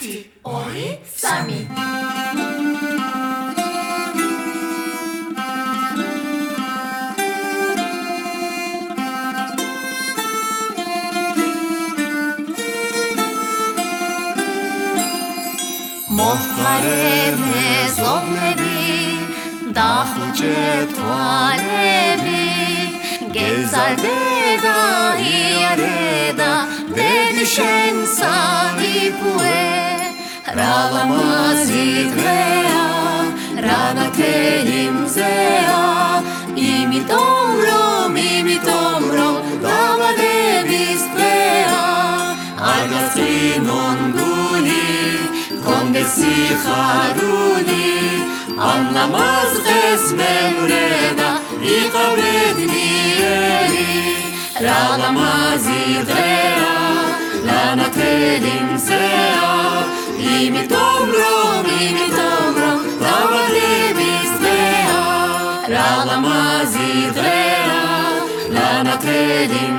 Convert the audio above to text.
Tati, Ori, Sami. Mohareme zobnevi, dahce tualevi, gezalde da iareda, de düşen რა ლამაზი დღეა რა ნათელი მზეა იმიტომ რომ იმიტომ რომ დაბადების დღეა არ გასწინონ გული გონდე სიხარული ამ ლამაზ დღეს მეორედა იყავით მიერი რა ლამაზი დღეა რა ნათელი მზეა Limit tomrom, limit tomrom, lava devis drea, rava mazi drea, lana credim.